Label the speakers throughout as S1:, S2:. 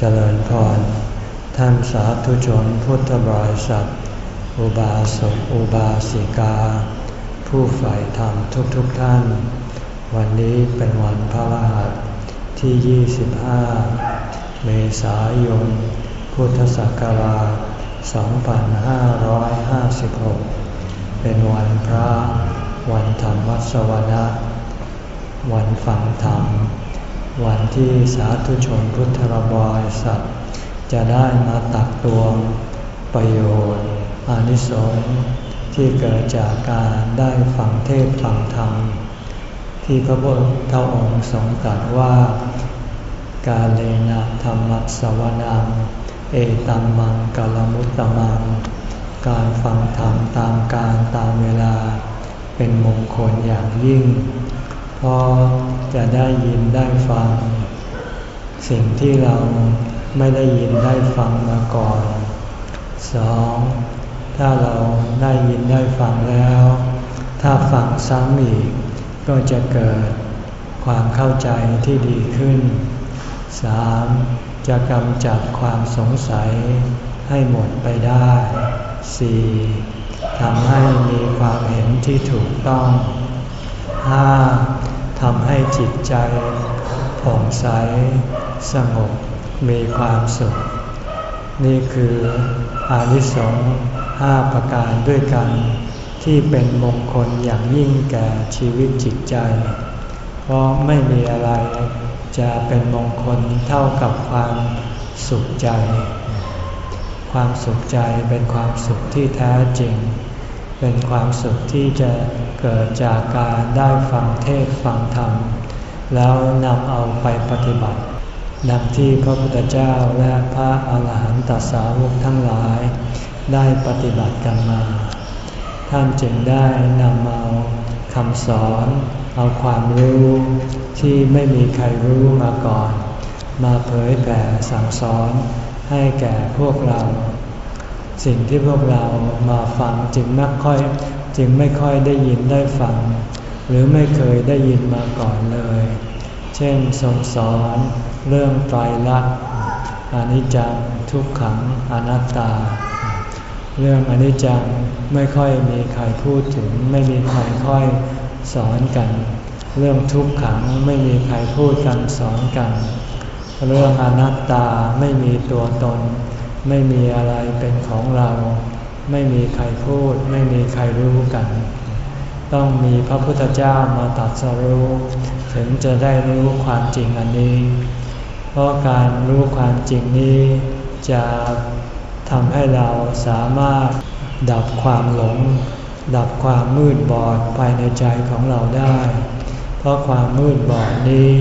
S1: เจริญพร ท่านสาธุชนพุทธบริษัท อุบาสกอุบาสิกา ผู้ใฝ่ธรรมทุกๆทท่าน วันนี้เป็นวันพระรหัสที่ 25 เมษายน พุทธศักราช 2556 เป็นวันพระ วันธรรมวัสวนะ วันฟังธรรม วันที่สาธุชนพุทธบริษัทจะได้มาตักตวงประโยชน์อานิสงส์ที่เกิดจากการได้ฟังเทศฟังธรรม ที่พระพุทธองค์ทรงตรัสว่า กาเลนะธรรมสวนังเอตัมมังกาลมุตตมัง การฟังธรรมตามการตามเวลา เป็นมงคลอย่างยิ่ง พราะจะได้ยินได้ฟัง สิ่งที่เราไม่ได้ยินได้ฟังมาก่อนสองถ้าเราได้ยินได้ฟังแล้ว ถ้าฟังซ้ำอีก ก็จะเกิดความเข้าใจที่ดีขึ้นสามจะกำจัดความสงสัยให้หมดไปได้สี่ทำให้มีความเห็นที่ถูกต้อง ห้าทำให้จิตใจผ่องใส สงบมีความสุข นี่คืออานิสงส์ห้าประการด้วยกัน ที่เป็นมงคลอย่างยิ่งแก่ชีวิตจิตใจ เพราะไม่มีอะไรจะเป็นมงคลเท่ากับความสุขใจ ความสุขใจเป็นความสุขที่แท้จริง เป็นความสุขที่จะเกิดจากการได้ฟังเทศฟังธรรม แล้วนำเอาไปปฏิบัติดังที่พระพุทธเจ้าและพระอาหารหันตสาวกทั้งหลาย ได้ปฏิบัติกันมา ท่านจึงได้นำเอาคำสอน เอาความรู้ที่ไม่มีใครรู้มาก่อน มาเผยแผ่สั่งสอนให้แก่พวกเรา สิ่งที่พวกเรามาฟังจึงไม่ค่อยจึงไม่ค่อยได้ยินได้ฟัง หรือไม่เคยได้ยินมาก่อนเลย เช่นทรงสอนเรื่องไตรลักษณ์อนิจจังทุกขังอนัตตา เรื่องอนิจจังไม่ค่อยมีใครพูดถึง ไม่มีใครค่อยสอนกัน เรื่องทุกขังไม่มีใครพูดกันสอนกัน เรื่องอนัตตาไม่มีตัวตน ไม่มีอะไรเป็นของเรา ไม่มีใครพูด ไม่มีใครรู้กัน ต้องมีพระพุทธเจ้ามาตัดสรู้ ถึงจะได้รู้ความจริงอันนี้ เพราะการรู้ความจริงนี้จะทำให้เราสามารถดับความหลง ดับความมืดบอดภายในใจของเราได้ เพราะความมืดบอดนี้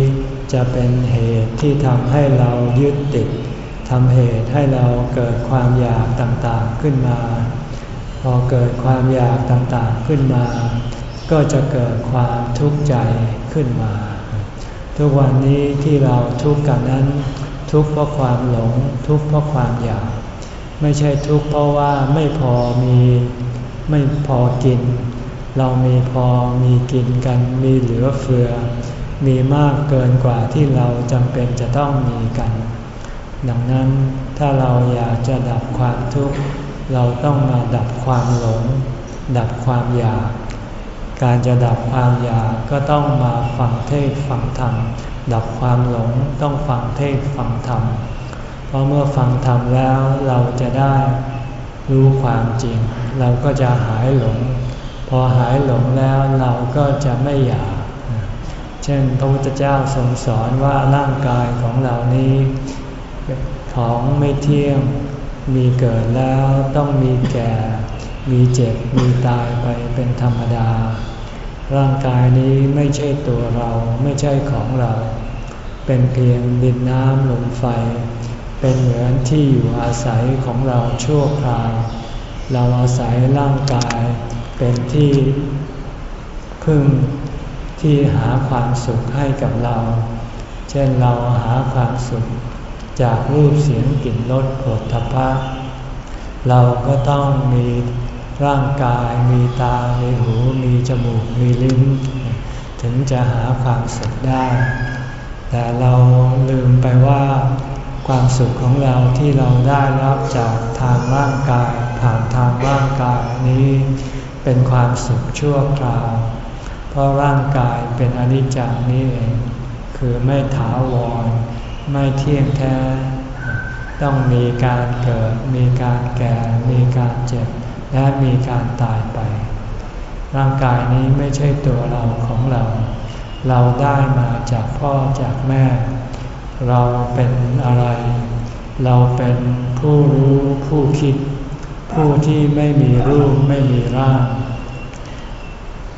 S1: จะเป็นเหตุที่ทำให้เรายึดติด ทำเหตุให้เราเกิดความอยากต่างๆขึ้นมา พอเกิดความอยากต่างๆขึ้นมา ก็จะเกิดความทุกข์ใจขึ้นมา ทุกวันนี้ที่เราทุกข์กันนั้น ทุกข์เพราะความหลง ทุกข์เพราะความอยาก ไม่ใช่ทุกข์เพราะว่าไม่พอมีไม่พอกิน เรามีพอมีกินกันมีเหลือเฟือ มีมากเกินกว่าที่เราจำเป็นจะต้องมีกัน ดังนั้นถ้าเราอยากจะดับความทุกข์ เราต้องมาดับความหลง ดับความอยาก การจะดับความอยากก็ต้องมาฟังเทศฟังธรรม ดับความหลงต้องฟังเทศฟังธรรม เพราะเมื่อฟังธรรมแล้วเราจะได้รู้ความจริง เราก็จะหายหลง พอหายหลงแล้วเราก็จะไม่อยาก เช่นพระพุทธเจ้าทรงสอนว่าร่างกายของเรานี้ ของไม่เที่ยง มีเกิดแล้วต้องมีแก่ มีเจ็บ มีตายไปเป็นธรรมดา ร่างกายนี้ไม่ใช่ตัวเราไม่ใช่ของเรา เป็นเพียงดินน้ำลมไฟ เป็นเหมือนที่อยู่อาศัยของเราชั่วคราว เราอาศัยร่างกายเป็นที่พึ่งที่หาความสุขให้กับเรา เช่นเราหาความสุข จากรูปเสียงกลิ่นรสผลทพะ เราก็ต้องมีร่างกาย มีตา มีหู มีจมูก มีลิ้น ถึงจะหาความสุขได้ แต่เราลืมไปว่าความสุขของเราที่เราได้รับจากทางร่างกายผ่านทางร่างกายนี้เป็นความสุขชั่วคราว เพราะร่างกายเป็นอนิจจังนี่เองคือไม่ถาวร ไม่เที่ยงแท้ ต้องมีการเกิด มีการแก่ มีการเจ็บ และมีการตายไป ร่างกายนี้ไม่ใช่ตัวเราของเรา เราได้มาจากพ่อจากแม่ เราเป็นอะไร เราเป็นผู้รู้ผู้คิด ผู้ที่ไม่มีรูปไม่มีร่าง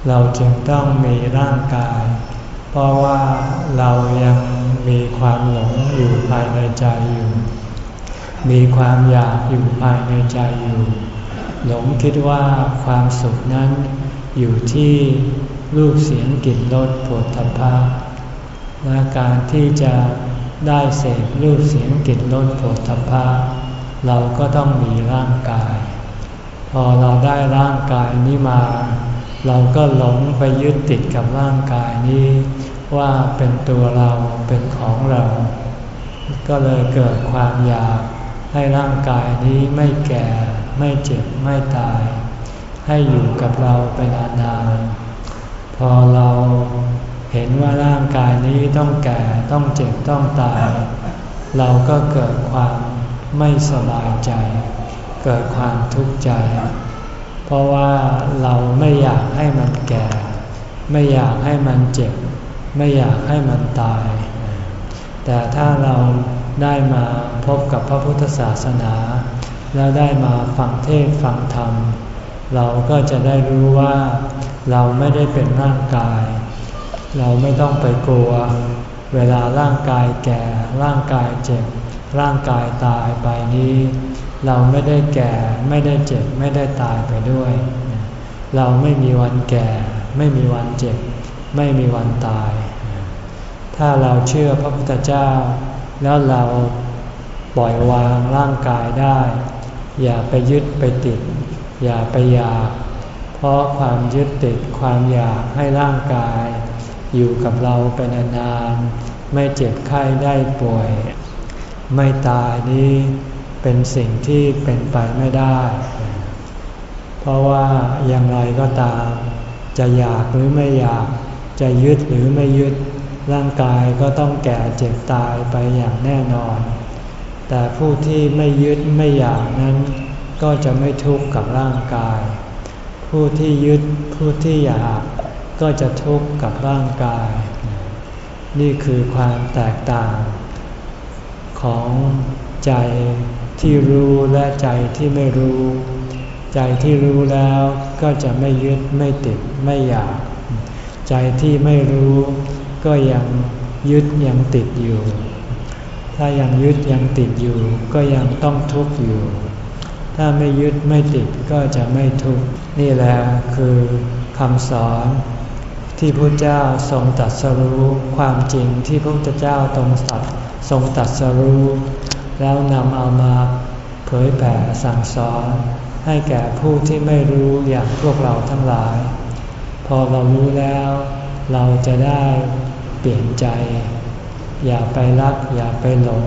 S1: เราจึงต้องมีร่างกาย เพราะว่าเรายังมีความหลงอยู่ภายในใจอยู่ มีความอยากอยู่ภายในใจอยู่ หลงคิดว่าความสุขนั้นอยู่ที่รูปเสียงกลิ่นรสผลทพะและการที่จะได้เสพรูปเสียงกลิ่นรสผลทพะเราก็ต้องมีร่างกาย พอเราได้ร่างกายนี้มา เราก็หลงไปยึดติดกับร่างกายนี้ ว่าเป็นตัวเราเป็นของเรา ก็เลยเกิดความอยากให้ร่างกายนี้ไม่แก่ ไม่เจ็บไม่ตาย ให้อยู่กับเราเป็นนานๆพอเราเห็นว่าร่างกายนี้ต้องแก่ต้องเจ็บต้องตาย เราก็เกิดความไม่สบายใจ เกิดความทุกข์ใจ เพราะว่าเราไม่อยากให้มันแก่ ไม่อยากให้มันเจ็บ ไม่อยากให้มันตาย แต่ถ้าเราได้มาพบกับพระพุทธศาสนา แล้วได้มาฟังเทศฟังธรรม เราก็จะได้รู้ว่าเราไม่ได้เป็นร่างกาย เราไม่ต้องไปกลัว เวลาร่างกายแก่ ร่างกายเจ็บ ร่างกายตายไปนี้ เราไม่ได้แก่ไม่ได้เจ็บไม่ได้ตายไปด้วย เราไม่มีวันแก่ ไม่มีวันเจ็บ ไม่มีวันตาย ถ้าเราเชื่อพระพุทธเจ้า แล้วเราปล่อยวางร่างกายได้ อย่าไปยึดไปติด อย่าไปอยาก เพราะความยึดติดความอยากให้ร่างกาย อยู่กับเราเป็นนานๆไม่เจ็บไข้ได้ป่วย ไม่ตายนี้ เป็นสิ่งที่เป็นไปไม่ได้ เพราะว่าอย่างไรก็ตาม จะอยากหรือไม่อยาก จะยึดหรือไม่ยึด ร่างกายก็ต้องแก่เจ็บตายไปอย่างแน่นอน แต่ผู้ที่ไม่ยึดไม่อยากนั้น ก็จะไม่ทุกข์กับร่างกาย ผู้ที่ยึดผู้ที่อยากก็จะทุกข์กับร่างกาย นี่คือความแตกต่างของใจ ที่รู้และใจที่ไม่รู้ ใจที่รู้แล้วก็จะไม่ยึดไม่ติดไม่อยาก ใจที่ไม่รู้ก็ยังยึดยังติดอยู่ ถ้ายังยึดยังติดอยู่ ก็ยังต้องทุกข์อยู่ ถ้าไม่ยึดไม่ติดก็จะไม่ทุกข์นี่แหละคือคำสอนที่พระเจ้าทรงตัดสรู้ความจริงที่พระพุทธเจ้าตรงสัตทรงตัดสรู้ แล้วนำเอามาเผยแผ่สั่งสอนให้แก่ผู้ที่ไม่รู้อย่างพวกเราทั้งหลาย พอเรารู้แล้ว เราจะได้เปลี่ยนใจ อย่าไปรัก อย่าไปหลง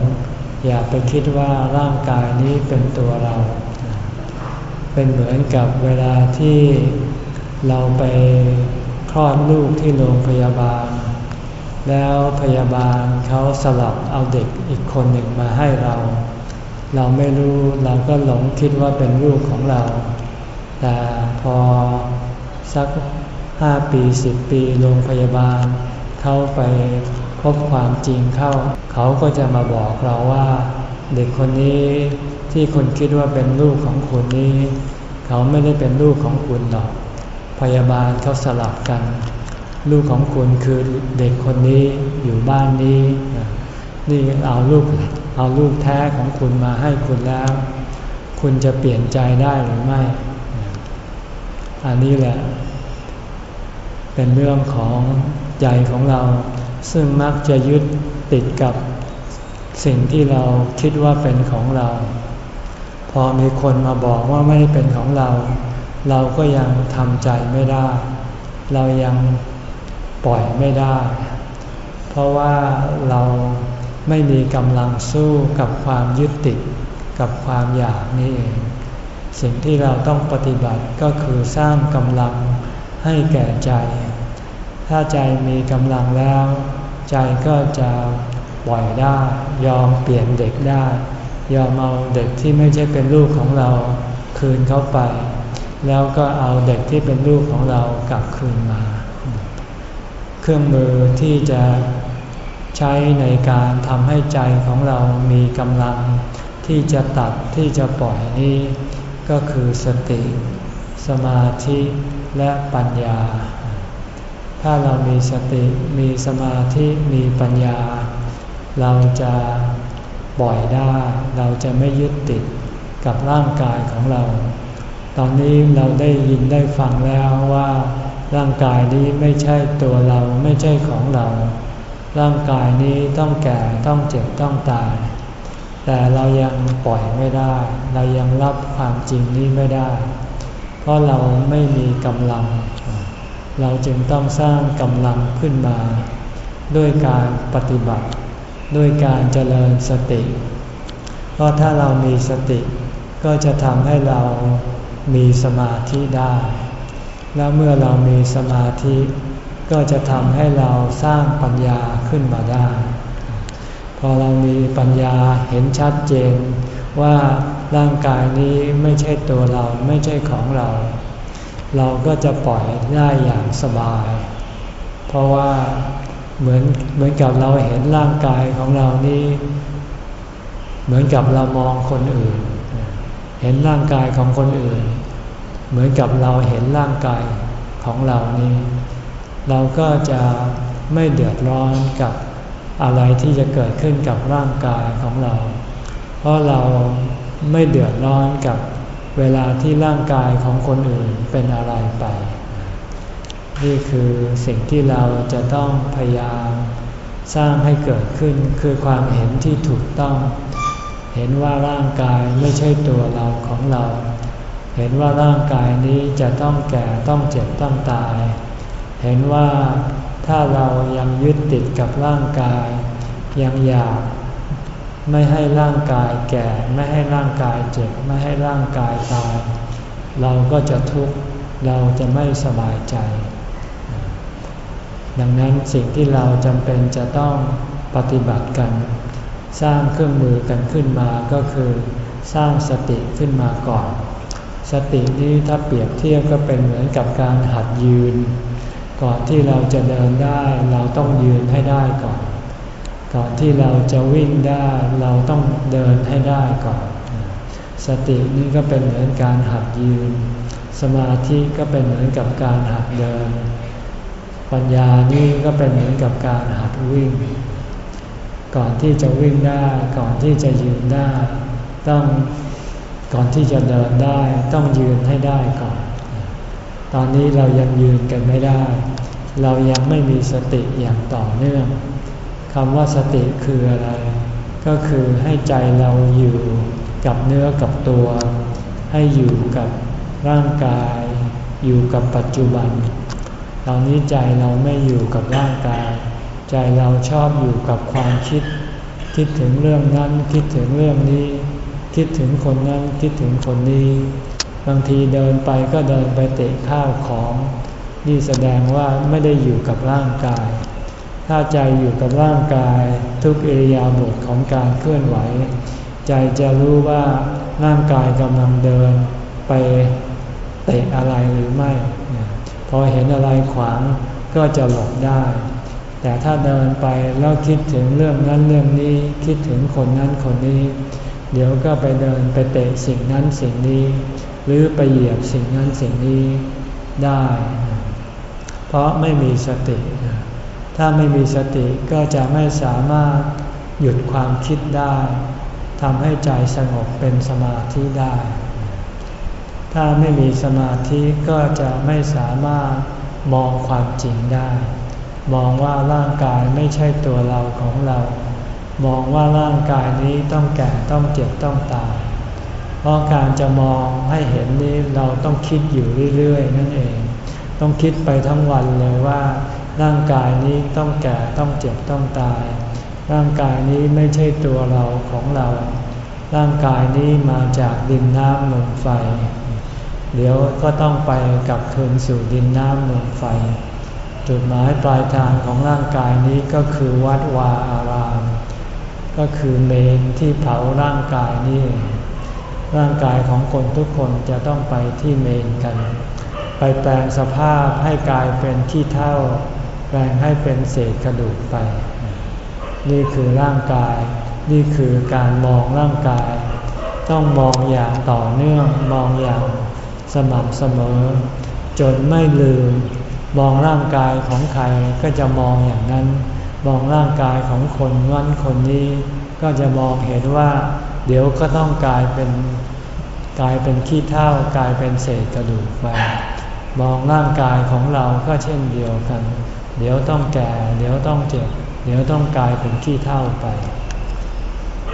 S1: อย่าไปคิดว่าร่างกายนี้เป็นตัวเรา เป็นเหมือนกับเวลาที่เราไปคลอดลูกที่โรงพยาบาล แล้วพยาบาลเขาสลับเอาเด็กอีกคนหนึ่งมาให้เรา เราไม่รู้เราก็หลงคิดว่าเป็นลูกของเรา แต่พอสักห้าปีสิบปีโรงพยาบาลเข้าไปพบความจริงเข้า เขาก็จะมาบอกเราว่า เด็กคนนี้ที่คุณคิดว่าเป็นลูกของคุณนี้ เขาไม่ได้เป็นลูกของคุณหรอก พยาบาลเขาสลับกัน ลูกของคุณคือเด็กคนนี้อยู่บ้านนี้ นี่เอาลูกเอาลูกแท้ของคุณมาให้คุณแล้ว คุณจะเปลี่ยนใจได้หรือไม่ อันนี้แหละ เป็นเรื่องของใจของเรา ซึ่งมักจะยึดติดกับสิ่งที่เราคิดว่าเป็นของเรา พอมีคนมาบอกว่าไม่เป็นของเรา เราก็ยังทำใจไม่ได้ เรายัง ปล่อยไม่ได้ เพราะว่าเราไม่มีกำลังสู้กับความยึดติดกับความอยากนี่เองสิ่งที่เราต้องปฏิบัติก็คือสร้างกำลังให้แก่ใจ ถ้าใจมีกำลังแล้ว ใจก็จะปล่อยได้ ยอมเปลี่ยนเด็กได้ ยอมเอาเด็กที่ไม่ใช่เป็นลูกของเราคืนเขาไป แล้วก็เอาเด็กที่เป็นลูกของเรากลับคืนมา เครื่องมือที่จะใช้ในการทำให้ใจของเรามีกำลัง ที่จะตัดที่จะปล่อยนี้ ก็คือสติ สมาธิและปัญญา ถ้าเรามีสติมีสมาธิมีปัญญา เราจะปล่อยได้ เราจะไม่ยึดติดกับร่างกายของเรา ตอนนี้เราได้ยินได้ฟังแล้วว่า ร่างกายนี้ไม่ใช่ตัวเราไม่ใช่ของเรา ร่างกายนี้ต้องแก่ต้องเจ็บต้องตาย แต่เรายังปล่อยไม่ได้ เรายังรับความจริงนี้ไม่ได้ เพราะเราไม่มีกำลัง เราจึงต้องสร้างกำลังขึ้นมา ด้วยการปฏิบัติ ด้วยการเจริญสติ เพราะถ้าเรามีสติก็จะทำให้เรามีสมาธิได้ แล้วเมื่อเรามีสมาธิ ก็จะทำให้เราสร้างปัญญาขึ้นมาได้ พอเรามีปัญญาเห็นชัดเจน ว่าร่างกายนี้ไม่ใช่ตัวเราไม่ใช่ของเรา เราก็จะปล่อยได้อย่างสบาย เพราะว่าเหมือนเหมือนกับเราเห็นร่างกายของเรานี้เหมือนกับเรามองคนอื่น เห็นร่างกายของคนอื่น เหมือนกับเราเห็นร่างกายของเรานี้ เราก็จะไม่เดือดร้อนกับอะไรที่จะเกิดขึ้นกับร่างกายของเรา เพราะเราไม่เดือดร้อนกับเวลาที่ร่างกายของคนอื่นเป็นอะไรไป นี่คือสิ่งที่เราจะต้องพยายามสร้างให้เกิดขึ้นคือความเห็นที่ถูกต้อง เห็นว่าร่างกายไม่ใช่ตัวเราของเรา เห็นว่าร่างกายนี้จะต้องแก่ต้องเจ็บต้องตาย เห็นว่าถ้าเรายังยึดติดกับร่างกาย ยังอยากไม่ให้ร่างกายแก่ ไม่ให้ร่างกายเจ็บ ไม่ให้ร่างกายตาย เราก็จะทุกข์เราจะไม่สบายใจ ดังนั้นสิ่งที่เราจำเป็นจะต้องปฏิบัติกัน สร้างเครื่องมือกันขึ้นมาก็คือ สร้างสติขึ้นมาก่อน สตินี้ถ้าเปรียบเทียบก็เป็นเหมือนกับการหัดยืน ก่อนที่เราจะเดินได้เราต้องยืนให้ได้ก่อน ก่อนที่เราจะวิ่งได้เราต้องเดินให้ได้ก่อน สตินี้ก็เป็นเหมือนการหัดยืน สมาธิก็เป็นเหมือนกับการหัดเดิน ปัญญานี่ก็เป็นเหมือนกับการหัดวิ่ง ก่อนที่จะวิ่งได้ ก่อนที่จะยืนได้ ต้อง ก่อนที่จะเดินได้ต้องยืนให้ได้ก่อน ตอนนี้เรายังยืนกันไม่ได้ เรายังไม่มีสติอย่างต่อเนื่องคำว่าสติคืออะไร ก็คือให้ใจเราอยู่กับเนื้อกับตัว ให้อยู่กับร่างกาย อยู่กับปัจจุบัน ตอนนี้ใจเราไม่อยู่กับร่างกาย ใจเราชอบอยู่กับความคิด คิดถึงเรื่องนั้นคิดถึงเรื่องนี้ คิดถึงคนนั้นคิดถึงคนนี้ บางทีเดินไปก็เดินไปเตะข้าวของ นี่แสดงว่าไม่ได้อยู่กับร่างกาย ถ้าใจอยู่กับร่างกายทุกเอียาบทของการเคลื่อนไหว ใจจะรู้ว่าร่างกายกำลังเดินไปเตะอะไรหรือไม่ พอเห็นอะไรขวางก็จะหลบได้ แต่ถ้าเดินไปแล้วคิดถึงเรื่องนั้นเรื่องนี้คิดถึงคนนั้นคนนี้ เดี๋ยวก็ไปเดินไปเตะสิ่งนั้นสิ่งนี้ หรือไปเหยียบสิ่งนั้นสิ่งนี้ได้ เพราะไม่มีสติ ถ้าไม่มีสติก็จะไม่สามารถหยุดความคิดได้ทำให้ใจสงบเป็นสมาธิได้ ถ้าไม่มีสมาธิก็จะไม่สามารถมองความจริงได้ มองว่าร่างกายไม่ใช่ตัวเราของเรา มองว่าร่างกายนี้ต้องแก่ต้องเจ็บต้องตาย เพราะการจะมองให้เห็นนี้เราต้องคิดอยู่เรื่อยๆ นั่นเอง ต้องคิดไปทั้งวันเลยว่า ร่างกายนี้ต้องแก่ต้องเจ็บต้องตาย ร่างกายนี้ไม่ใช่ตัวเราของเรา ร่างกายนี้มาจากดินน้ำลมไฟ เดี๋ยวก็ต้องไปกลับคืนสู่ดินน้ำลมไฟ จุดหมายปลายทางของร่างกายนี้ก็คือวัดวาอาราม ก็คือเมนที่เผาร่างกายนี้ร่างกายของคนทุกคนจะต้องไปที่เมนกัน ไปแปลงสภาพให้กลายเป็นขี้เท่า แปลงให้เป็นเศษกระดูกไป นี่คือร่างกาย นี่คือการมองร่างกาย ต้องมองอย่างต่อเนื่องมองอย่างสม่ำเสมอ จนไม่ลืม มองร่างกายของใครก็จะมองอย่างนั้น มองร่างกายของคนนั้นคนนี้ ก็จะมองเห็นว่า เดี๋ยวก็ต้องกลายเป็นกลายเป็นขี้เท่ากลายเป็นเศษกระดูกไปมองร่างกายของเราก็เช่นเดียวกัน เดี๋ยวต้องแก่ เดี๋ยวต้องเจ็บ เดี๋ยวต้องกลายเป็นขี้เท่าไป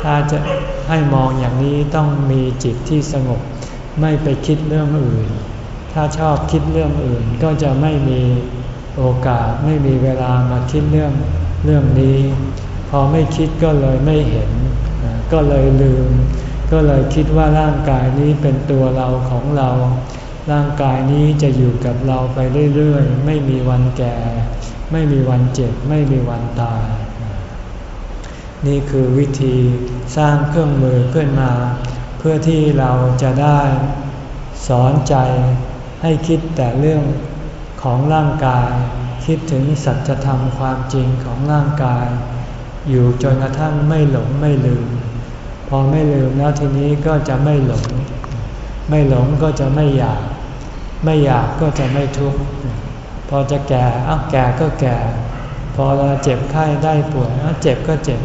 S1: ถ้าจะให้มองอย่างนี้ต้องมีจิตที่สงบ ไม่ไปคิดเรื่องอื่น ถ้าชอบคิดเรื่องอื่นก็จะไม่มีโอกาสไม่มีเวลามาคิดเรื่อง เรื่องนี้ พอไม่คิดก็เลยไม่เห็น ก็เลยลืม ก็เลยคิดว่าร่างกายนี้เป็นตัวเราของเรา ร่างกายนี้จะอยู่กับเราไปเรื่อยๆ ไม่มีวันแก่ ไม่มีวันเจ็บ ไม่มีวันตาย นี่คือวิธีสร้างเครื่องมือขึ้นมา เพื่อที่เราจะได้สอนใจให้คิดแต่เรื่องของร่างกาย คิดถึงสัจธรรมความจริงของร่างกาย อยู่จนกระทั่งไม่หลงไม่ลืม พอไม่ลืมแล้วทีนี้ก็จะไม่หลง ไม่หลงก็จะไม่อยาก ไม่อยากก็จะไม่ทุกข์พอจะแก่อ้าแก่ก็แก่ พอเราเจ็บไข้ได้ป่วยอ้าเจ็บก็เจ็บ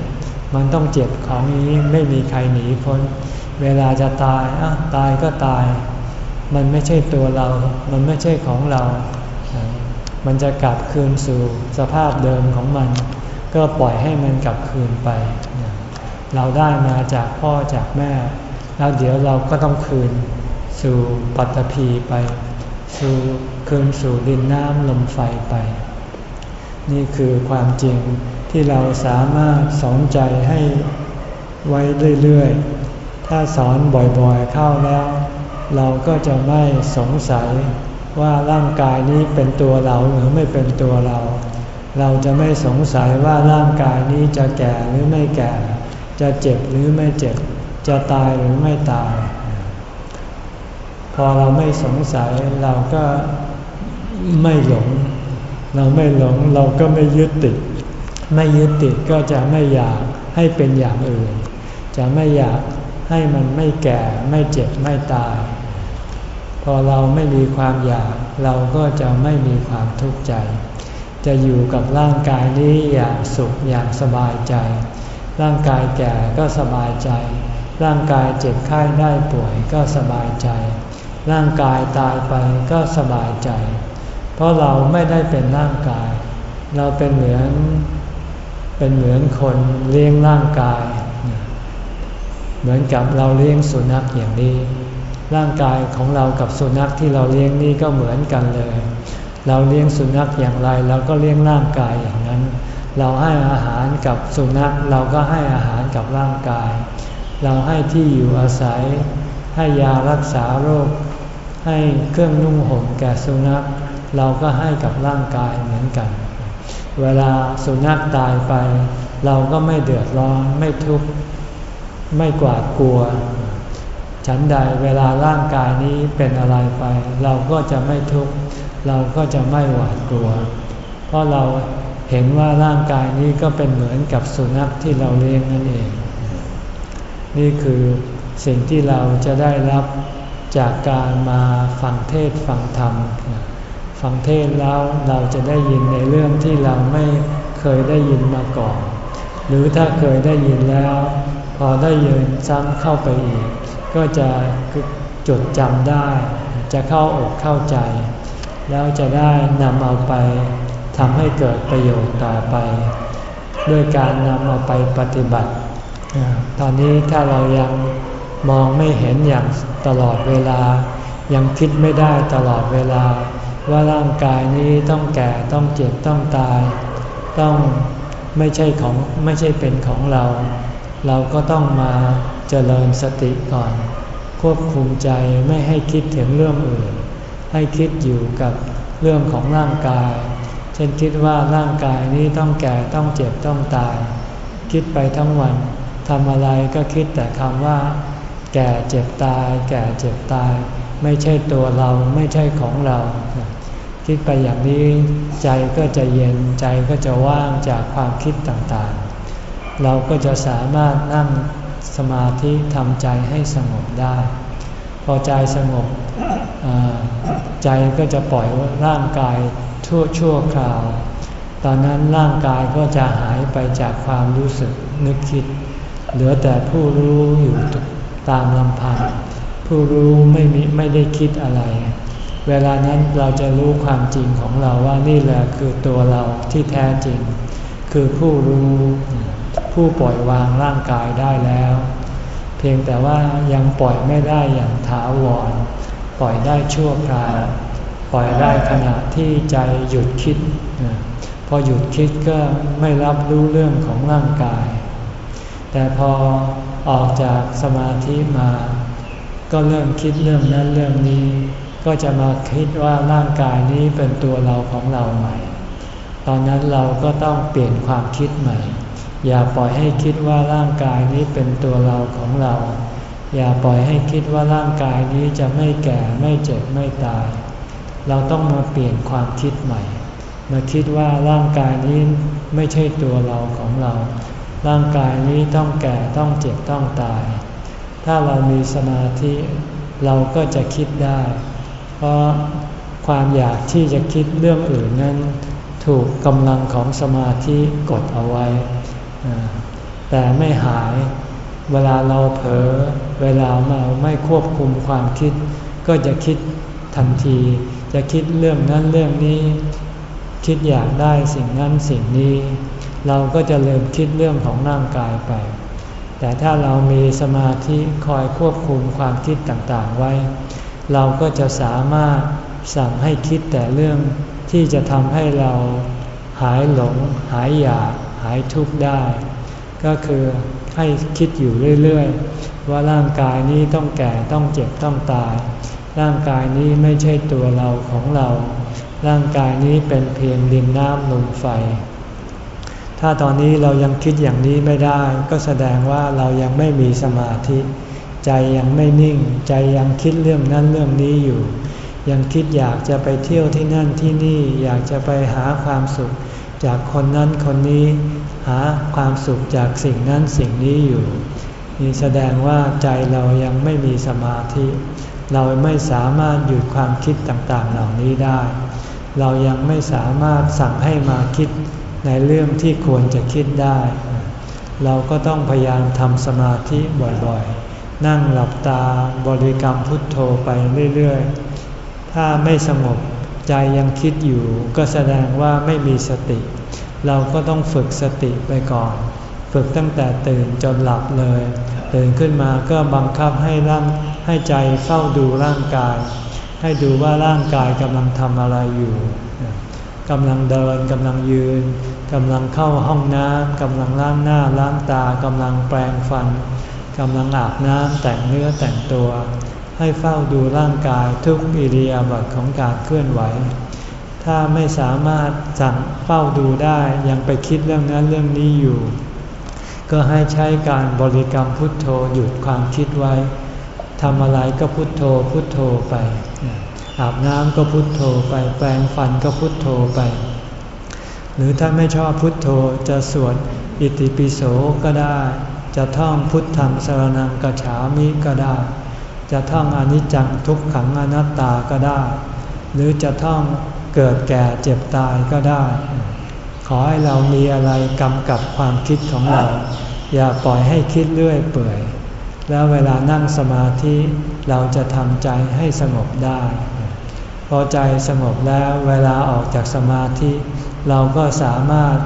S1: มันต้องเจ็บของนี้ไม่มีใครหนีพ้น เวลาจะตายอ้าตายก็ตาย มันไม่ใช่ตัวเรา มันไม่ใช่ของเรา มันจะกลับคืนสู่สภาพเดิมของมัน ก็ปล่อยให้มันกลับคืนไป เราได้มาจากพ่อจากแม่ แล้วเดี๋ยวเราก็ต้องคืนสู่ปัตตภีไป สู่คืนสู่ดินน้ำลมไฟไป นี่คือความจริงที่เราสามารถสอนใจให้ไว้เรื่อยๆ ถ้าสอนบ่อยๆเข้าแล้ว เราก็จะไม่สงสัย ว่าร่างกายนี้เป็นตัวเราหรือไม่เป็นตัวเรา เราจะไม่สงสัยว่าร่างกายนี้จะแก่หรือไม่แก่ จะเจ็บหรือไม่เจ็บ จะตายหรือไม่ตาย พอเราไม่สงสัยเราก็ไม่หลง เราไม่หลงเราก็ไม่ยึดติด ไม่ยึดติดก็จะไม่อยากให้เป็นอย่างอื่น จะไม่อยากให้มันไม่แก่ไม่เจ็บไม่ตาย พอเราไม่มีความอยาก เราก็จะไม่มีความทุกข์ใจ จะอยู่กับร่างกายนี้อย่างสุขอย่างสบายใจ ร่างกายแก่ก็สบายใจ ร่างกายเจ็บไข้ได้ป่วยก็สบายใจ ร่างกายตายไปก็สบายใจ เพราะเราไม่ได้เป็นร่างกาย เราเป็นเหมือนเป็นเหมือนคนเลี้ยงร่างกาย เหมือนกับเราเลี้ยงสุนัขอย่างนี้ ร่างกายของเรากับสุนัขที่เราเลี้ยงนี่ก็เหมือนกันเลย เราเลี้ยงสุนัขอย่างไรเราก็เลี้ยงร่างกายอย่างนั้น เราให้อาหารกับสุนัขเราก็ให้อาหารกับร่างกาย เราให้ที่อยู่อาศัย ให้ยารักษาโรค ให้เครื่องนุ่งห่มแก่สุนัข เราก็ให้กับร่างกายเหมือนกัน เวลาสุนัขตายไป เราก็ไม่เดือดร้อนไม่ทุกข์ไม่กวาดกลัว ฉันใดเวลาร่างกายนี้เป็นอะไรไป เราก็จะไม่ทุกข์เราก็จะไม่หวาดกลัว เพราะเราเห็นว่าร่างกายนี้ก็เป็นเหมือนกับสุนัขที่เราเลี้ยงนั่นเอง นี่คือสิ่งที่เราจะได้รับจากการมาฟังเทศฟังธรรม ฟังเทศแล้วเราจะได้ยินในเรื่องที่เราไม่เคยได้ยินมาก่อน หรือถ้าเคยได้ยินแล้ว พอได้ยินซ้ำเข้าไปอีก ก็จะจดจำได้ จะเข้าอกเข้าใจ แล้วจะได้นำเอาไปทำให้เกิดประโยชน์ต่อไป ด้วยการนำเอาไปปฏิบัติ ตอนนี้ถ้าเรายังมองไม่เห็นอย่างตลอดเวลา ยังคิดไม่ได้ตลอดเวลา ว่าร่างกายนี้ต้องแก่ต้องเจ็บต้องตาย ต้องไม่ใช่ของไม่ใช่เป็นของเรา เราก็ต้องมา เจริญสติก่อน ควบคุมใจไม่ให้คิดถึงเรื่องอื่น ให้คิดอยู่กับเรื่องของร่างกาย เช่นคิดว่าร่างกายนี้ต้องแก่ต้องเจ็บต้องตาย คิดไปทั้งวันทำอะไรก็คิดแต่คำว่า แก่เจ็บตาย แก่เจ็บตาย ไม่ใช่ตัวเราไม่ใช่ของเรา คิดไปอย่างนี้ใจก็จะเย็นใจก็จะว่างจากความคิดต่างๆ เราก็จะสามารถนั่ง สมาธิทำใจให้สงบได้ พอใจสงบใจก็จะปล่อยร่างกายชั่วชั่วคราว ตอนนั้นร่างกายก็จะหายไปจากความรู้สึกนึกคิด เหลือแต่ผู้รู้อยู่ตามลำพังผู้รู้ไม่มีไม่ได้คิดอะไร เวลานั้นเราจะรู้ความจริงของเราว่านี่แหละคือตัวเราที่แท้จริง คือผู้รู้ ผู้ปล่อยวางร่างกายได้แล้ว เพียงแต่ว่ายังปล่อยไม่ได้อย่างถาวร ปล่อยได้ชั่วคราวปล่อยได้ขณะที่ใจหยุดคิด พอหยุดคิดก็ไม่รับรู้เรื่องของร่างกาย แต่พอออกจากสมาธิมา ก็เริ่มคิดเรื่องนั้นเรื่องนี้ ก็จะมาคิดว่าร่างกายนี้เป็นตัวเราของเราใหม่ ตอนนั้นเราก็ต้องเปลี่ยนความคิดใหม่ อย่าปล่อยให้คิดว่าร่างกายนี้เป็นตัวเราของเรา อย่าปล่อยให้คิดว่าร่างกายนี้จะไม่แก่ไม่เจ็บไม่ตาย เราต้องมาเปลี่ยนความคิดใหม่ มาคิดว่าร่างกายนี้ไม่ใช่ตัวเราของเรา ร่างกายนี้ต้องแก่ต้องเจ็บต้องตาย ถ้าเรามีสมาธิเราก็จะคิดได้ เพราะความอยากที่จะคิดเรื่องอื่นนั้น ถูกกำลังของสมาธิกดเอาไว้ แต่ไม่หาย เวลาเราเผลอ เวลาเราไม่ควบคุมความคิด ก็จะคิดทันที จะคิดเรื่องนั้นเรื่องนี้ คิดอยากได้สิ่งนั้นสิ่งนี้ เราก็จะเริ่มคิดเรื่องของร่างกายไป แต่ถ้าเรามีสมาธิคอยควบคุมความคิดต่างๆไว้ เราก็จะสามารถสั่งให้คิดแต่เรื่องที่จะทำให้เราหายหลง หายอยาก หายทุกข์ได้ ก็คือให้คิดอยู่เรื่อยๆ ว่าร่างกายนี้ต้องแก่ต้องเจ็บต้องตาย ร่างกายนี้ไม่ใช่ตัวเราของเรา ร่างกายนี้เป็นเพียงดินน้ำลมไฟ ถ้าตอนนี้เรายังคิดอย่างนี้ไม่ได้ ก็แสดงว่าเรายังไม่มีสมาธิ ใจยังไม่นิ่ง ใจยังคิดเรื่องนั้นเรื่องนี้อยู่ ยังคิดอยากจะไปเที่ยวที่นั่นที่นี่ อยากจะไปหาความสุข จากคนนั้นคนนี้ หาความสุขจากสิ่งนั้นสิ่งนี้อยู่นี่แสดงว่าใจเรายังไม่มีสมาธิ เราไม่สามารถหยุดความคิดต่างๆเหล่านี้ได้ เรายังไม่สามารถสั่งให้มาคิดในเรื่องที่ควรจะคิดได้ เราก็ต้องพยายามทำสมาธิบ่อยๆ นั่งหลับตาบริกรรมพุทโธไปเรื่อยๆ ถ้าไม่สงบ ใจยังคิดอยู่ ก็แสดงว่าไม่มีสติ เราก็ต้องฝึกสติไปก่อน ฝึกตั้งแต่ตื่นจนหลับเลย ตื่นขึ้นมาก็บังคับให้ร่างให้ใจเฝ้าดูร่างกาย ให้ดูว่าร่างกายกำลังทำอะไรอยู่กำลังเดินกำลังยืนกำลังเข้าห้องน้ำกำลังล้างหน้าล้างตากำลังแปรงฟันกำลังอาบน้ำแต่งเนื้อแต่งตัว ให้เฝ้าดูร่างกายทุกอิริยาบถของการเคลื่อนไหว ถ้าไม่สามารถสั่งเฝ้าดูได้ยังไปคิดเรื่องนั้นเรื่องนี้อยู่ ก็ให้ใช้การบริกรรมพุทโธหยุดความคิดไว้ทำอะไรก็พุทโธพุทโธไป อาบน้ำก็พุทโธไป แปรงฟันก็พุทโธไป หรือถ้าไม่ชอบพุทโธจะสวดอิติปิโสก็ได้ จะท่องพุทธังสรนังกฉามิก็ได้ จะท่องอนิจจังทุกขังอนัตตาก็ได้ หรือจะท่องเกิดแก่เจ็บตายก็ได้ ขอให้เรามีอะไรกำกับความคิดของเรา อย่าปล่อยให้คิดเรื่อยเปื่อย แล้วเวลานั่งสมาธิเราจะทำใจให้สงบได้ พอใจสงบแล้วเวลาออกจากสมาธิ เราก็สามารถ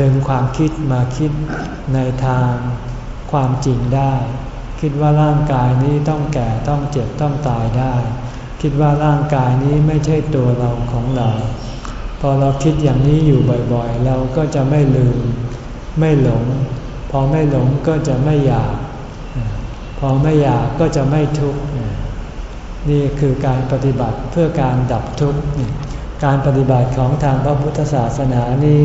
S1: ดึงความคิดมาคิดในทางความจริงได้ คิดว่าร่างกายนี้ต้องแก่ต้องเจ็บต้องตายได้ คิดว่าร่างกายนี้ไม่ใช่ตัวเราของเรา พอเราคิดอย่างนี้อยู่บ่อยๆ เราก็จะไม่ลืม ไม่หลง พอไม่หลงก็จะไม่อยาก พอไม่อยากก็จะไม่ทุกข์นี่คือการปฏิบัติเพื่อการดับทุกข์การปฏิบัติของทางพระพุทธศาสนานี้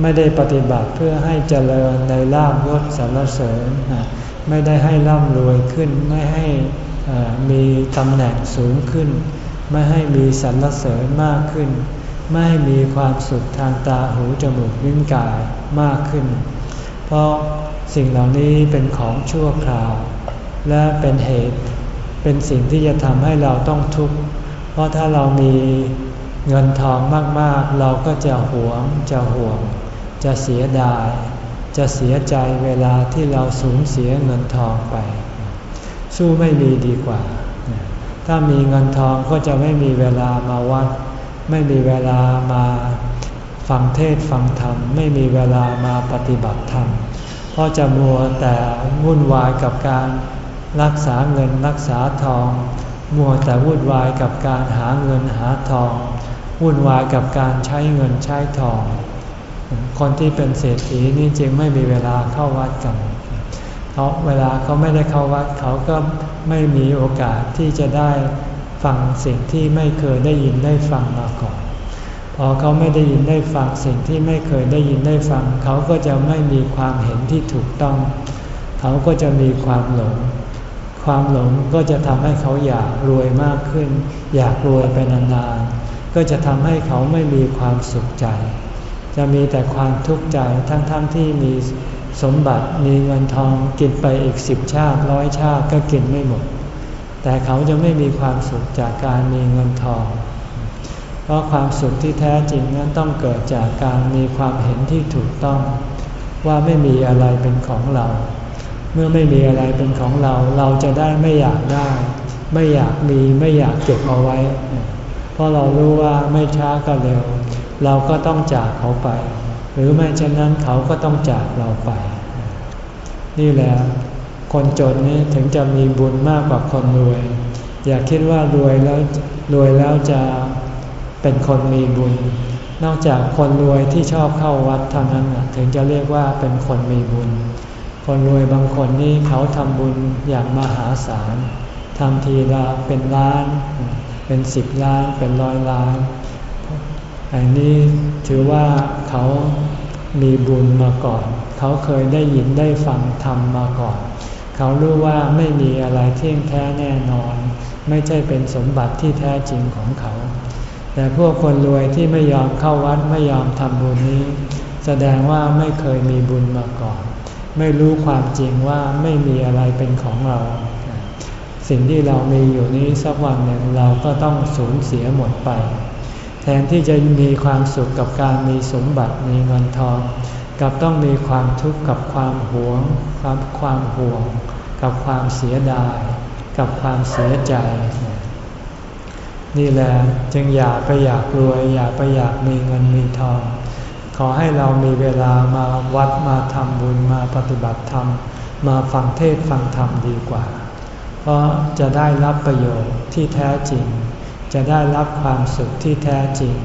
S1: ไม่ได้ปฏิบัติเพื่อให้เจริญในลาบยศสรรเสริญ ไม่ได้ให้ร่ำรวยขึ้น ไม่ให้มีตำแหน่งสูงขึ้น ไม่ให้มีสรรเสริญมากขึ้น ไม่ให้มีความสุขทางตาหูจมูกลิ้นกายมากขึ้น เพราะสิ่งเหล่านี้เป็นของชั่วคราว และเป็นเหตุเป็นสิ่งที่จะทำให้เราต้องทุกข์ เพราะถ้าเรามีเงินทองมากๆ เราก็จะหวง จะห่วง จะเสียดาย จะเสียใจเวลาที่เราสูญเสียเงินทองไป สู้ไม่มีดีกว่า ถ้ามีเงินทองก็จะไม่มีเวลามาวัด ไม่มีเวลามาฟังเทศฟังธรรม ไม่มีเวลามาปฏิบัติธรรม เพราะจะมัวแต่วุ่นวายกับการรักษาเงินรักษาทอง มัวแต่วุ่นวายกับการหาเงินหาทอง วุ่นวายกับการใช้เงินใช้ทอง คนที่เป็นเศรษฐีนี่จึงไม่มีเวลาเข้าวัดกันเพราะเวลาเขาไม่ได้เข้าวัดเขาก็ไม่มีโอกาสที่จะได้ฟังสิ่งที่ไม่เคยได้ยินได้ฟังมาก่อน พอเขาไม่ได้ยินได้ฟังสิ่งที่ไม่เคยได้ยินได้ฟัง เขาก็จะไม่มีความเห็นที่ถูกต้อง เขาก็จะมีความหลง ความหลงก็จะทำให้เขาอยากรวยมากขึ้น อยากรวยไปนานๆก็จะทำให้เขาไม่มีความสุขใจ จะมีแต่ความทุกข์ใจทั้งๆทที่มีสมบัติมีเงินทองกินไปอีกสิบชาติร้อยชาติก็กินไม่หมด แต่เขาจะไม่มีความสุขจากการมีเงินทอง เพราะความสุขที่แท้จริงนั้นต้องเกิดจากการมีความเห็นที่ถูกต้อง ว่าไม่มีอะไรเป็นของเรา เมื่อไม่มีอะไรเป็นของเราเราจะได้ไม่อยากได้ ไม่อยากมีไม่อยากเก็บเอาไว้ เพราะเรารู้ว่าไม่ช้าก็เร็ว เราก็ต้องจากเขาไป หรือไม่เช่นนั้นเขาก็ต้องจากเราไป นี่แหละคนจนนี้ถึงจะมีบุญมากกว่าคนรวย อย่าคิดว่ารวยแล้วรวยแล้วจะเป็นคนมีบุญ นอกจากคนรวยที่ชอบเข้าวัดเท่านั้นถึงจะเรียกว่าเป็นคนมีบุญ คนรวยบางคนนี่เขาทำบุญอย่างมหาศาลทำทีละเป็นล้าน เป็นสิบล้านเป็นร้อยล้าน อันนี้ถือว่าเขามีบุญมาก่อน เขาเคยได้ยินได้ฟังธรรมมาก่อน เขารู้ว่าไม่มีอะไรเที่ยงแท้แน่นอน ไม่ใช่เป็นสมบัติที่แท้จริงของเขา แต่พวกคนรวยที่ไม่ยอมเข้าวัดไม่ยอมทำบุญนี้ แสดงว่าไม่เคยมีบุญมาก่อน ไม่รู้ความจริงว่าไม่มีอะไรเป็นของเรา สิ่งที่เรามีอยู่นี้สักวันหนึ่งเราก็ต้องสูญเสียหมดไป แทนที่จะมีความสุขกับการมีสมบัติมีเงินทองกับต้องมีความทุกข์กับความหวงกับความห่วง กับความเสียดาย กับความเสียใจ นี่แหละจึงอย่าไปอยากรวย อย่าไปอยากมีเงินมีทอง ขอให้เรามีเวลามาวัดมาทำบุญมาปฏิบัติธรรม มาฟังเทศฟังธรรมดีกว่า เพราะจะได้รับประโยชน์ที่แท้จริง จะได้รับความสุขที่แท้จริง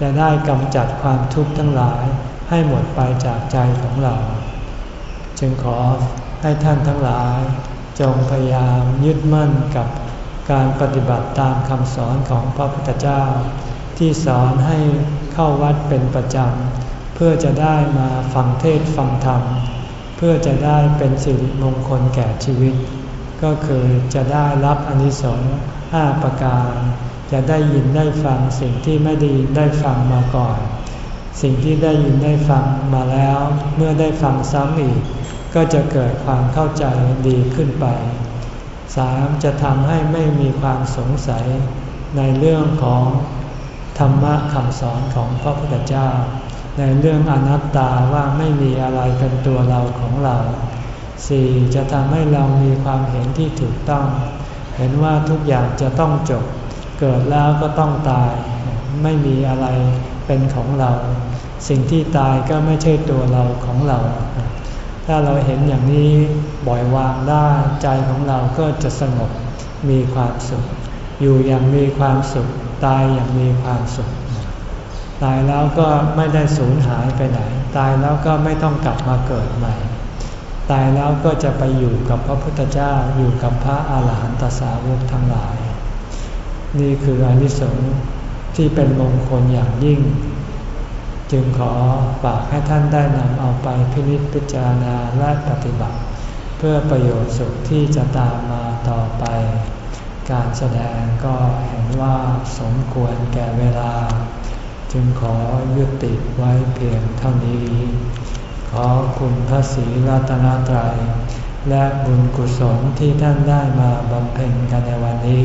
S1: จะได้กำจัดความทุกข์ทั้งหลายให้หมดไปจากใจของเรา จึงขอให้ท่านทั้งหลาย จงพยายามยึดมั่นกับการปฏิบัติตามคำสอนของพระพุทธเจ้า ที่สอนให้เข้าวัดเป็นประจำ เพื่อจะได้มาฟังเทศฟังธรรม เพื่อจะได้เป็นสิริมงคลแก่ชีวิต ก็คือจะได้รับอนิสงส์ห้าประการ จะได้ยินได้ฟังสิ่งที่ไม่ได้ยินได้ฟังมาก่อน สิ่งที่ได้ยินได้ฟังมาแล้ว เมื่อได้ฟังซ้ำอีก ก็จะเกิดความเข้าใจดีขึ้นไปสามจะทำให้ไม่มีความสงสัยในเรื่องของธรรมะคำสอนของพระพุทธเจ้า ในเรื่องอนัตตาว่าไม่มีอะไรเป็นตัวเราของเราสี่จะทำให้เรามีความเห็นที่ถูกต้อง เห็นว่าทุกอย่างจะต้องจบ เกิดแล้วก็ต้องตาย ไม่มีอะไรเป็นของเรา สิ่งที่ตายก็ไม่ใช่ตัวเราของเรา ถ้าเราเห็นอย่างนี้บ่อยวางได้ใจของเราก็จะสงบมีความสุข อยู่อย่างมีความสุข ตายอย่างมีความสุข ตายแล้วก็ไม่ได้สูญหายไปไหน ตายแล้วก็ไม่ต้องกลับมาเกิดใหม่ตายแล้วก็จะไปอยู่กับพระพุทธเจ้าอยู่กับพระอาหารหันตสาวกทั้งหลาย นี่คืออนิสงส์ที่เป็นมงคลอย่างยิ่ง จึงขอฝากให้ท่านได้นำเอาไปพินิจพิจารณาและปฏิบัติ เพื่อประโยชน์สุขที่จะตามมาต่อไป การแสดงก็เห็นว่าสมควรแก่เวลา จึงขอยุติไว้เพียงเท่านี้ ขอคุณพระศรีรัตนตรัยและบุญกุศลที่ท่านได้มาบำเพ็ญกันในวันนี้